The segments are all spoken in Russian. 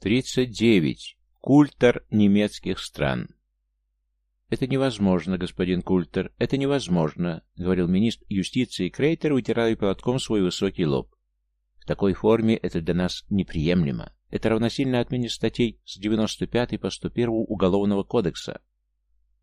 39. Культор немецких стран. «Это невозможно, господин Культер, это невозможно», — говорил министр юстиции Крейтер, вытирая платком свой высокий лоб. «В такой форме это для нас неприемлемо. Это равносильно отмене статей с 95 по 101 Уголовного кодекса».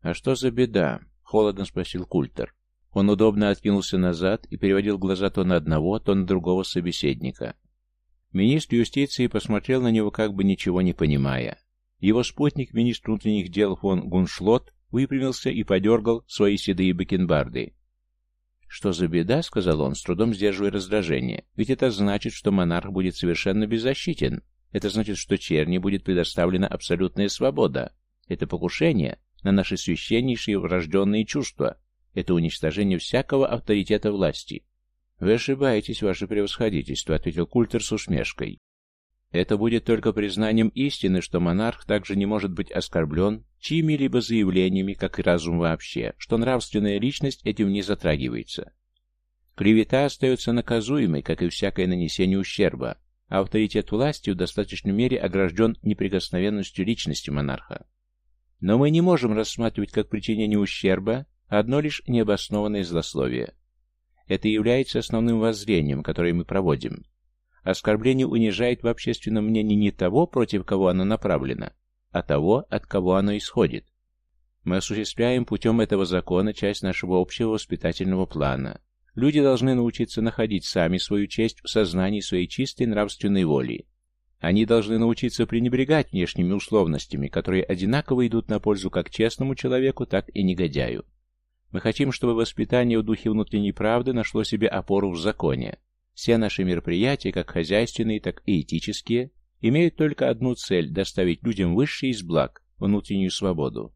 «А что за беда?» — холодно спросил Культер. Он удобно откинулся назад и переводил глаза то на одного, то на другого собеседника. Министр юстиции посмотрел на него, как бы ничего не понимая. Его спутник, министр внутренних дел фон Гуншлот, выпрямился и подергал свои седые бакенбарды. «Что за беда?» — сказал он, с трудом сдерживая раздражение. «Ведь это значит, что монарх будет совершенно беззащитен. Это значит, что черни будет предоставлена абсолютная свобода. Это покушение на наши священнейшие врожденные чувства. Это уничтожение всякого авторитета власти. «Вы ошибаетесь, ваше превосходительство», — ответил Культер с усмешкой. «Это будет только признанием истины, что монарх также не может быть оскорблен чьими-либо заявлениями, как и разум вообще, что нравственная личность этим не затрагивается. Клевета остается наказуемой, как и всякое нанесение ущерба, а авторитет власти в достаточной мере огражден неприкосновенностью личности монарха. Но мы не можем рассматривать как причинение ущерба одно лишь необоснованное злословие. Это является основным воззрением, которое мы проводим. Оскорбление унижает в общественном мнении не того, против кого оно направлено, а того, от кого оно исходит. Мы осуществляем путем этого закона часть нашего общего воспитательного плана. Люди должны научиться находить сами свою честь в сознании своей чистой нравственной воли. Они должны научиться пренебрегать внешними условностями, которые одинаково идут на пользу как честному человеку, так и негодяю. Мы хотим, чтобы воспитание в духе внутренней правды нашло себе опору в законе. Все наши мероприятия, как хозяйственные, так и этические, имеют только одну цель – доставить людям высший из благ – внутреннюю свободу.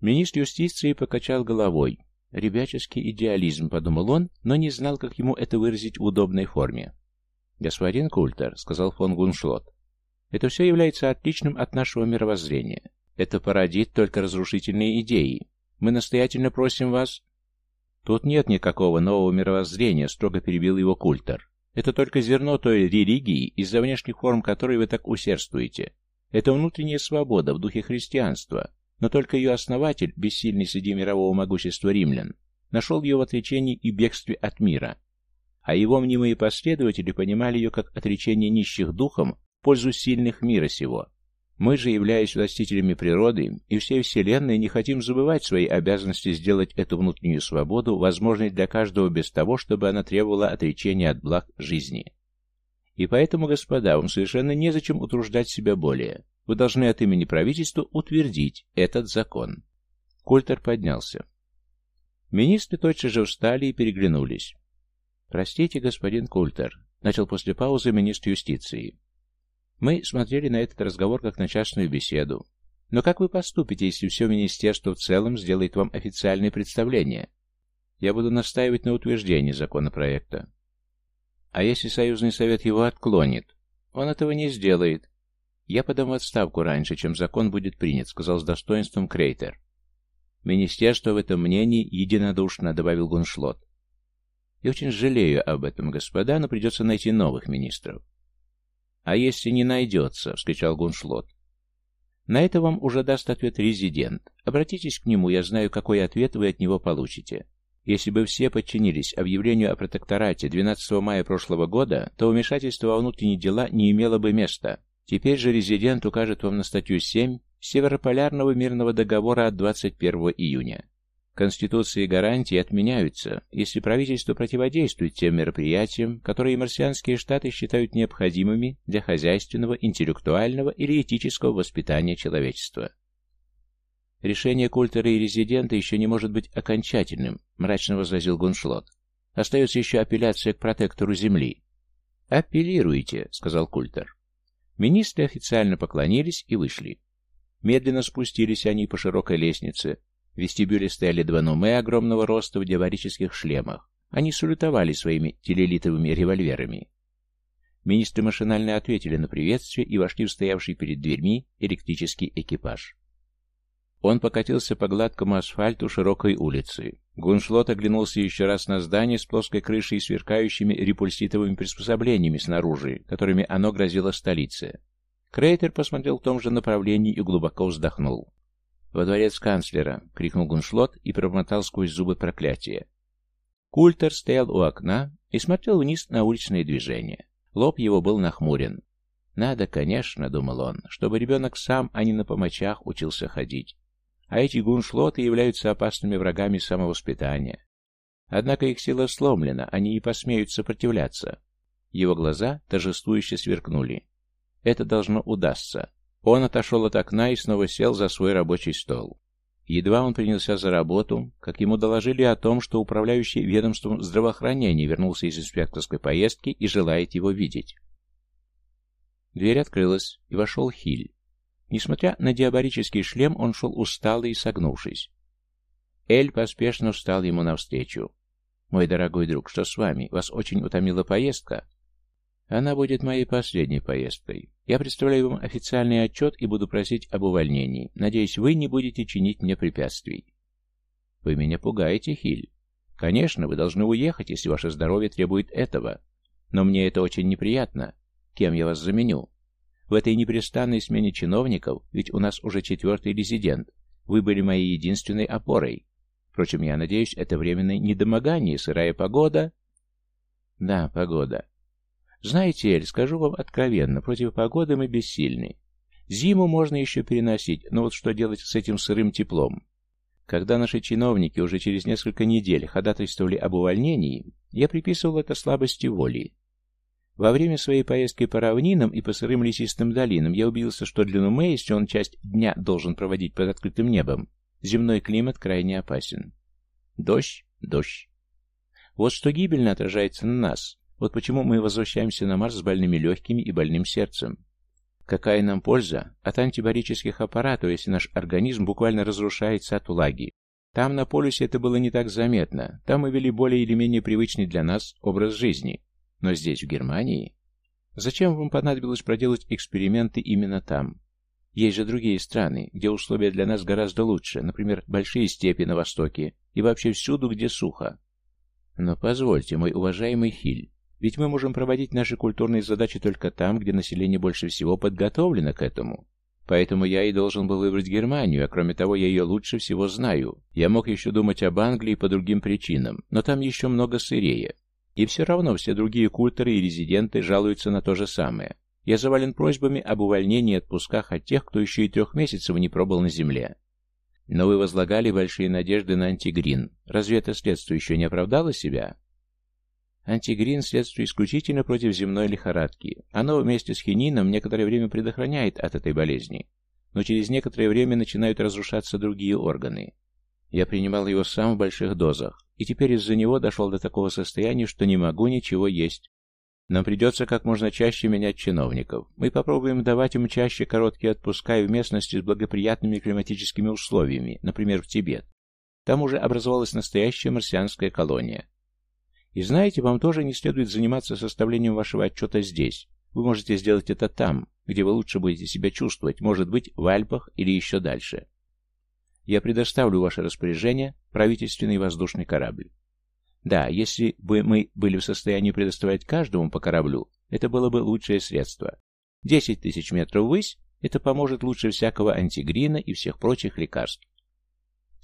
Министр юстиции покачал головой. «Ребяческий идеализм», – подумал он, но не знал, как ему это выразить в удобной форме. «Господин Культер», — сказал фон Гуншлот, — «это все является отличным от нашего мировоззрения. Это породит только разрушительные идеи, мы настоятельно просим вас...» «Тут нет никакого нового мировоззрения», — строго перебил его культор. «Это только зерно той религии, из-за внешних форм которой вы так усердствуете. Это внутренняя свобода в духе христианства, но только ее основатель, бессильный среди мирового могущества римлян, нашел ее в отречении и бегстве от мира. А его мнимые последователи понимали ее как отречение нищих духом в пользу сильных мира сего. Мы же, являясь властителями природы и всей Вселенной, не хотим забывать свои обязанности сделать эту внутреннюю свободу возможной для каждого без того, чтобы она требовала отречения от благ жизни. И поэтому, господа, вам совершенно незачем утруждать себя более. Вы должны от имени правительства утвердить этот закон. Культер поднялся. Министры тотчас же встали и переглянулись. «Простите, господин Культер», — начал после паузы министр юстиции. Мы смотрели на этот разговор как на частную беседу. Но как вы поступите, если все министерство в целом сделает вам официальное представление? Я буду настаивать на утверждении законопроекта. А если союзный совет его отклонит? Он этого не сделает. Я подам в отставку раньше, чем закон будет принят, сказал с достоинством Крейтер. Министерство в этом мнении единодушно, добавил Гуншлот. Я очень жалею об этом, господа, но придется найти новых министров. «А если не найдется?» — вскричал Гуншлот. «На это вам уже даст ответ резидент. Обратитесь к нему, я знаю, какой ответ вы от него получите. Если бы все подчинились объявлению о протекторате 12 мая прошлого года, то вмешательство во внутренние дела не имело бы места. Теперь же резидент укажет вам на статью 7 Северополярного мирного договора от 21 июня. Конституции и гарантии отменяются, если правительство противодействует тем мероприятиям, которые марсианские штаты считают необходимыми для хозяйственного, интеллектуального или этического воспитания человечества. Решение культора и резидента еще не может быть окончательным, мрачно возразил Гуншлот. Остается еще апелляция к протектору Земли. «Апеллируйте», — сказал культор. Министры официально поклонились и вышли. Медленно спустились они по широкой лестнице, в вестибюле стояли два нуме огромного роста в диаварических шлемах. Они салютовали своими телелитовыми револьверами. Министры машинально ответили на приветствие и вошли в стоявший перед дверьми электрический экипаж. Он покатился по гладкому асфальту широкой улицы. Гуншлот оглянулся еще раз на здание с плоской крышей и сверкающими репульситовыми приспособлениями снаружи, которыми оно грозило столице. Крейтер посмотрел в том же направлении и глубоко вздохнул. «Во дворец канцлера!» — крикнул Гуншлот и промотал сквозь зубы проклятие. Культер стоял у окна и смотрел вниз на уличные движения. Лоб его был нахмурен. «Надо, конечно», — думал он, — «чтобы ребенок сам, а не на помочах, учился ходить. А эти гуншлоты являются опасными врагами самовоспитания. Однако их сила сломлена, они не посмеют сопротивляться». Его глаза торжествующе сверкнули. «Это должно удастся. Он отошел от окна и снова сел за свой рабочий стол. Едва он принялся за работу, как ему доложили о том, что управляющий ведомством здравоохранения вернулся из инспекторской поездки и желает его видеть. Дверь открылась, и вошел Хиль. Несмотря на диабарический шлем, он шел усталый и согнувшись. Эль поспешно встал ему навстречу. «Мой дорогой друг, что с вами? Вас очень утомила поездка?» Она будет моей последней поездкой. Я представляю вам официальный отчет и буду просить об увольнении. Надеюсь, вы не будете чинить мне препятствий. Вы меня пугаете, Хиль. Конечно, вы должны уехать, если ваше здоровье требует этого. Но мне это очень неприятно. Кем я вас заменю? В этой непрестанной смене чиновников, ведь у нас уже четвертый резидент, вы были моей единственной опорой. Впрочем, я надеюсь, это временное недомогание, сырая погода... Да, погода. Знаете, Эль, скажу вам откровенно, против погоды мы бессильны. Зиму можно еще переносить, но вот что делать с этим сырым теплом? Когда наши чиновники уже через несколько недель ходатайствовали об увольнении, я приписывал это слабости воли. Во время своей поездки по равнинам и по сырым лесистым долинам я убедился, что для Нуме, если он часть дня должен проводить под открытым небом, земной климат крайне опасен. Дождь, дождь. Вот что гибельно отражается на нас, вот почему мы возвращаемся на Марс с больными легкими и больным сердцем. Какая нам польза от антибарических аппаратов, если наш организм буквально разрушается от влаги? Там, на полюсе, это было не так заметно. Там мы вели более или менее привычный для нас образ жизни. Но здесь, в Германии... Зачем вам понадобилось проделать эксперименты именно там? Есть же другие страны, где условия для нас гораздо лучше, например, большие степи на востоке и вообще всюду, где сухо. Но позвольте, мой уважаемый Хиль, ведь мы можем проводить наши культурные задачи только там, где население больше всего подготовлено к этому. Поэтому я и должен был выбрать Германию, а кроме того, я ее лучше всего знаю. Я мог еще думать об Англии по другим причинам, но там еще много сырее. И все равно все другие культоры и резиденты жалуются на то же самое. Я завален просьбами об увольнении и отпусках от тех, кто еще и трех месяцев не пробыл на земле. Но вы возлагали большие надежды на антигрин. Разве это следствие еще не оправдало себя? Антигрин – следствие исключительно против земной лихорадки. Оно вместе с хинином некоторое время предохраняет от этой болезни, но через некоторое время начинают разрушаться другие органы. Я принимал его сам в больших дозах, и теперь из-за него дошел до такого состояния, что не могу ничего есть. Нам придется как можно чаще менять чиновников. Мы попробуем давать им чаще короткие отпуска и в местности с благоприятными климатическими условиями, например, в Тибет. Там уже образовалась настоящая марсианская колония. И знаете, вам тоже не следует заниматься составлением вашего отчета здесь. Вы можете сделать это там, где вы лучше будете себя чувствовать, может быть, в Альпах или еще дальше. Я предоставлю ваше распоряжение правительственный воздушный корабль. Да, если бы мы были в состоянии предоставлять каждому по кораблю, это было бы лучшее средство. Десять тысяч метров ввысь – это поможет лучше всякого антигрина и всех прочих лекарств.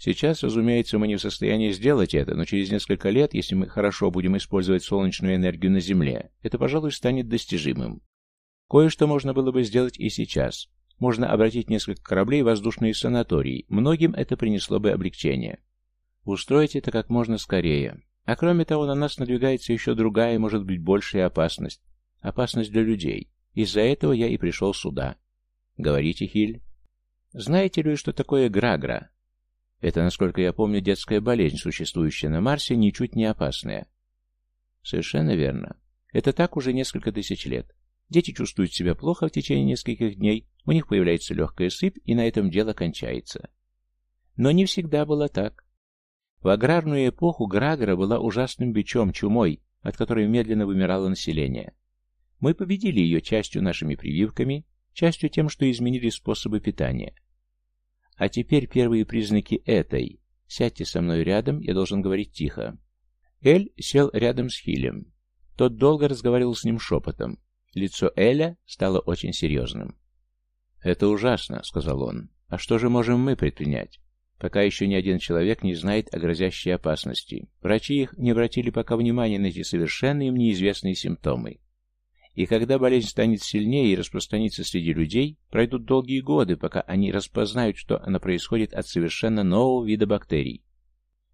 Сейчас, разумеется, мы не в состоянии сделать это, но через несколько лет, если мы хорошо будем использовать солнечную энергию на Земле, это, пожалуй, станет достижимым. Кое-что можно было бы сделать и сейчас. Можно обратить несколько кораблей в воздушные санатории. Многим это принесло бы облегчение. Устроить это как можно скорее. А кроме того, на нас надвигается еще другая, может быть, большая опасность. Опасность для людей. Из-за этого я и пришел сюда. Говорите, Хиль. Знаете ли, что такое Грагра? Это, насколько я помню, детская болезнь, существующая на Марсе, ничуть не опасная. Совершенно верно. Это так уже несколько тысяч лет. Дети чувствуют себя плохо в течение нескольких дней, у них появляется легкая сыпь, и на этом дело кончается. Но не всегда было так. В аграрную эпоху Грагра была ужасным бичом, чумой, от которой медленно вымирало население. Мы победили ее частью нашими прививками, частью тем, что изменили способы питания. А теперь первые признаки этой. Сядьте со мной рядом, я должен говорить тихо. Эль сел рядом с Хилем. Тот долго разговаривал с ним шепотом. Лицо Эля стало очень серьезным. «Это ужасно», — сказал он. «А что же можем мы предпринять? Пока еще ни один человек не знает о грозящей опасности. Врачи их не обратили пока внимания на эти совершенно им неизвестные симптомы. И когда болезнь станет сильнее и распространится среди людей, пройдут долгие годы, пока они распознают, что она происходит от совершенно нового вида бактерий.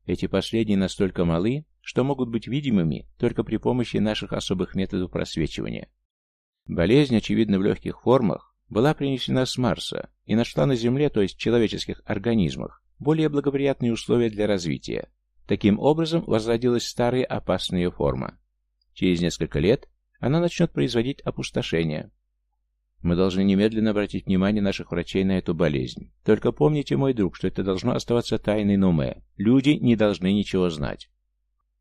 Эти последние настолько малы, что могут быть видимыми только при помощи наших особых методов просвечивания. Болезнь, очевидно, в легких формах, была принесена с Марса и нашла на Земле, то есть в человеческих организмах, более благоприятные условия для развития. Таким образом, возродилась старая опасная форма. Через несколько лет она начнет производить опустошение. Мы должны немедленно обратить внимание наших врачей на эту болезнь. Только помните, мой друг, что это должно оставаться тайной Нуме. Люди не должны ничего знать.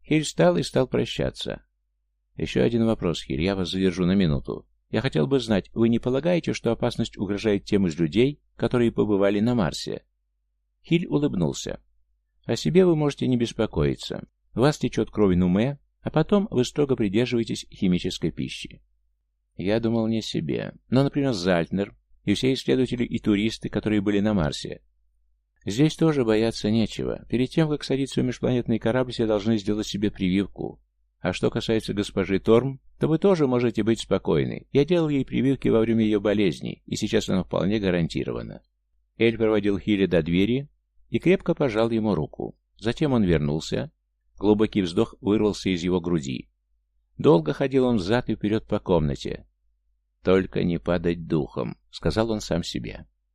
Хиль встал и стал прощаться. Еще один вопрос, Хиль, я вас задержу на минуту. Я хотел бы знать, вы не полагаете, что опасность угрожает тем из людей, которые побывали на Марсе? Хиль улыбнулся. «О себе вы можете не беспокоиться. Вас течет кровь Нуме, а потом вы строго придерживаетесь химической пищи». Я думал не себе. Но, например, Зальтнер и все исследователи и туристы, которые были на Марсе. Здесь тоже бояться нечего. Перед тем, как садиться в межпланетный корабль, все должны сделать себе прививку. А что касается госпожи Торм, то вы тоже можете быть спокойны. Я делал ей прививки во время ее болезни, и сейчас она вполне гарантирована. Эль проводил Хилли до двери, и крепко пожал ему руку. Затем он вернулся. Глубокий вздох вырвался из его груди. Долго ходил он взад и вперед по комнате. «Только не падать духом», — сказал он сам себе.